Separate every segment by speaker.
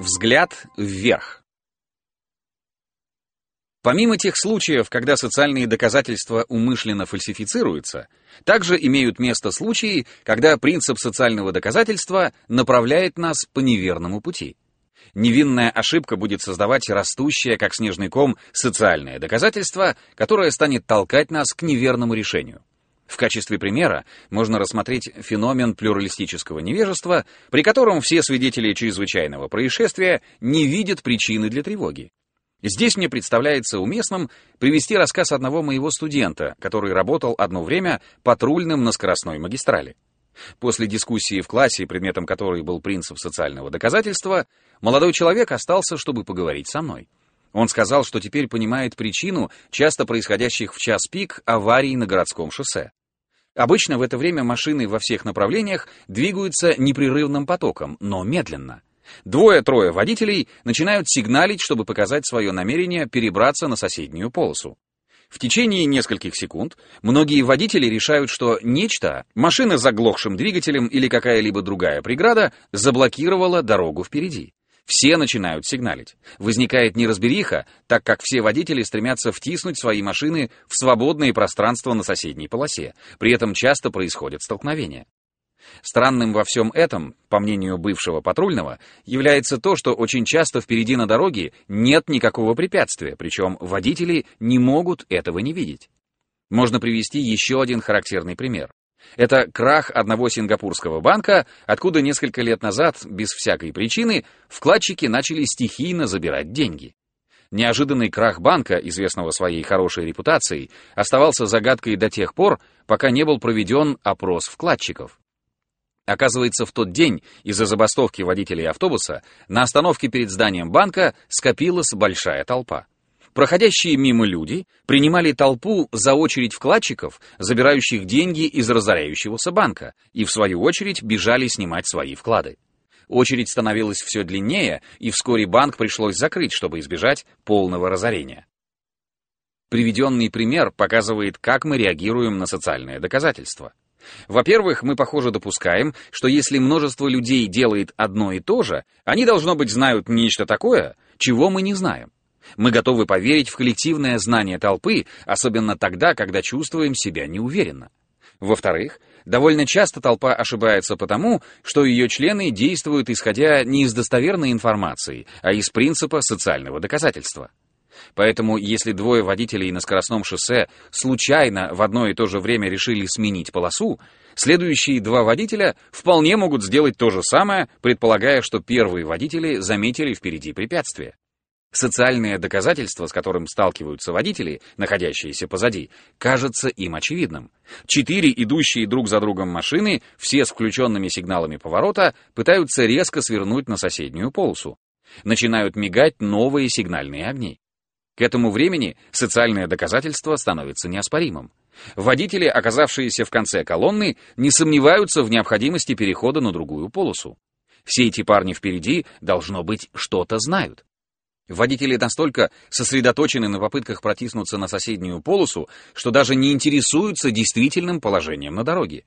Speaker 1: Взгляд вверх. Помимо тех случаев, когда социальные доказательства умышленно фальсифицируются, также имеют место случаи, когда принцип социального доказательства направляет нас по неверному пути. Невинная ошибка будет создавать растущее, как снежный ком, социальное доказательство, которое станет толкать нас к неверному решению. В качестве примера можно рассмотреть феномен плюралистического невежества, при котором все свидетели чрезвычайного происшествия не видят причины для тревоги. Здесь мне представляется уместным привести рассказ одного моего студента, который работал одно время патрульным на скоростной магистрали. После дискуссии в классе, предметом которой был принцип социального доказательства, молодой человек остался, чтобы поговорить со мной. Он сказал, что теперь понимает причину часто происходящих в час пик аварий на городском шоссе. Обычно в это время машины во всех направлениях двигаются непрерывным потоком, но медленно. Двое-трое водителей начинают сигналить, чтобы показать свое намерение перебраться на соседнюю полосу. В течение нескольких секунд многие водители решают, что нечто, машина с заглохшим двигателем или какая-либо другая преграда, заблокировала дорогу впереди. Все начинают сигналить. Возникает неразбериха, так как все водители стремятся втиснуть свои машины в свободное пространство на соседней полосе. При этом часто происходят столкновения. Странным во всем этом, по мнению бывшего патрульного, является то, что очень часто впереди на дороге нет никакого препятствия, причем водители не могут этого не видеть. Можно привести еще один характерный пример. Это крах одного сингапурского банка, откуда несколько лет назад, без всякой причины, вкладчики начали стихийно забирать деньги. Неожиданный крах банка, известного своей хорошей репутацией, оставался загадкой до тех пор, пока не был проведен опрос вкладчиков. Оказывается, в тот день из-за забастовки водителей автобуса на остановке перед зданием банка скопилась большая толпа. Проходящие мимо люди принимали толпу за очередь вкладчиков, забирающих деньги из разоряющегося банка, и в свою очередь бежали снимать свои вклады. Очередь становилась все длиннее, и вскоре банк пришлось закрыть, чтобы избежать полного разорения. Приведенный пример показывает, как мы реагируем на социальные доказательства. Во-первых, мы, похоже, допускаем, что если множество людей делает одно и то же, они, должно быть, знают нечто такое, чего мы не знаем. Мы готовы поверить в коллективное знание толпы, особенно тогда, когда чувствуем себя неуверенно. Во-вторых, довольно часто толпа ошибается потому, что ее члены действуют исходя не из достоверной информации, а из принципа социального доказательства. Поэтому, если двое водителей на скоростном шоссе случайно в одно и то же время решили сменить полосу, следующие два водителя вполне могут сделать то же самое, предполагая, что первые водители заметили впереди препятствие. Социальное доказательство, с которым сталкиваются водители, находящиеся позади, кажется им очевидным. Четыре идущие друг за другом машины, все с включенными сигналами поворота, пытаются резко свернуть на соседнюю полосу. Начинают мигать новые сигнальные огни. К этому времени социальное доказательство становится неоспоримым. Водители, оказавшиеся в конце колонны, не сомневаются в необходимости перехода на другую полосу. Все эти парни впереди, должно быть, что-то знают. Водители настолько сосредоточены на попытках протиснуться на соседнюю полосу, что даже не интересуются действительным положением на дороге.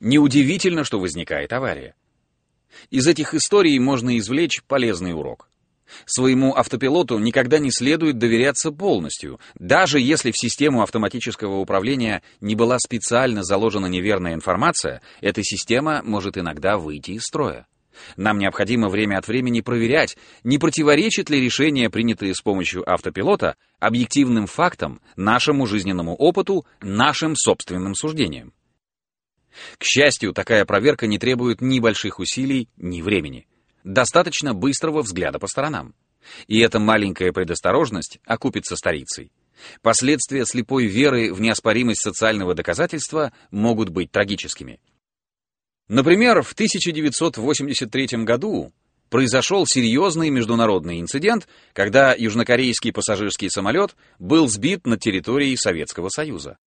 Speaker 1: Неудивительно, что возникает авария. Из этих историй можно извлечь полезный урок. Своему автопилоту никогда не следует доверяться полностью, даже если в систему автоматического управления не была специально заложена неверная информация, эта система может иногда выйти из строя. Нам необходимо время от времени проверять, не противоречит ли решение, принятое с помощью автопилота, объективным фактам, нашему жизненному опыту, нашим собственным суждениям. К счастью, такая проверка не требует ни больших усилий, ни времени. Достаточно быстрого взгляда по сторонам. И эта маленькая предосторожность окупится старицей. Последствия слепой веры в неоспоримость социального доказательства могут быть трагическими. Например, в 1983 году произошел серьезный международный инцидент, когда южнокорейский пассажирский самолет был сбит над территорией Советского Союза.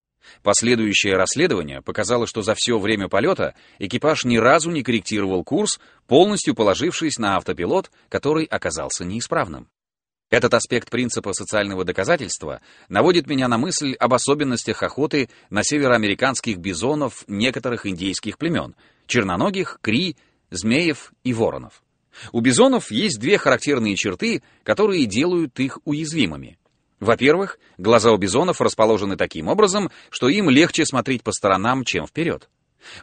Speaker 1: Последующее расследование показало, что за все время полета экипаж ни разу не корректировал курс, полностью положившись на автопилот, который оказался неисправным. Этот аспект принципа социального доказательства наводит меня на мысль об особенностях охоты на североамериканских бизонов некоторых индейских племен, черноногих, кри, змеев и воронов. У бизонов есть две характерные черты, которые делают их уязвимыми. Во-первых, глаза у бизонов расположены таким образом, что им легче смотреть по сторонам, чем вперед.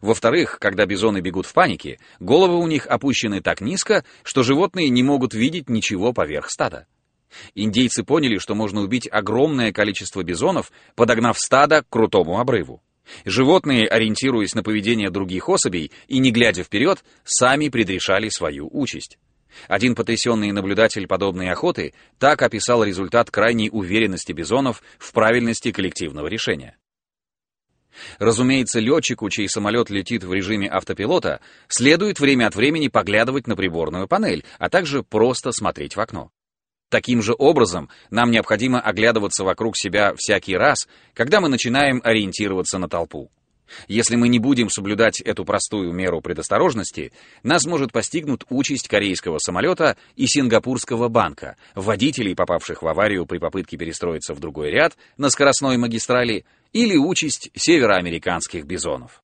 Speaker 1: Во-вторых, когда бизоны бегут в панике, головы у них опущены так низко, что животные не могут видеть ничего поверх стада. Индейцы поняли, что можно убить огромное количество бизонов, подогнав стадо к крутому обрыву. Животные, ориентируясь на поведение других особей и не глядя вперед, сами предрешали свою участь. Один потрясенный наблюдатель подобной охоты так описал результат крайней уверенности бизонов в правильности коллективного решения. Разумеется, летчику, чей самолет летит в режиме автопилота, следует время от времени поглядывать на приборную панель, а также просто смотреть в окно. Таким же образом, нам необходимо оглядываться вокруг себя всякий раз, когда мы начинаем ориентироваться на толпу. Если мы не будем соблюдать эту простую меру предосторожности, нас может постигнуть участь корейского самолета и сингапурского банка, водителей, попавших в аварию при попытке перестроиться в другой ряд на скоростной магистрали, или участь североамериканских бизонов.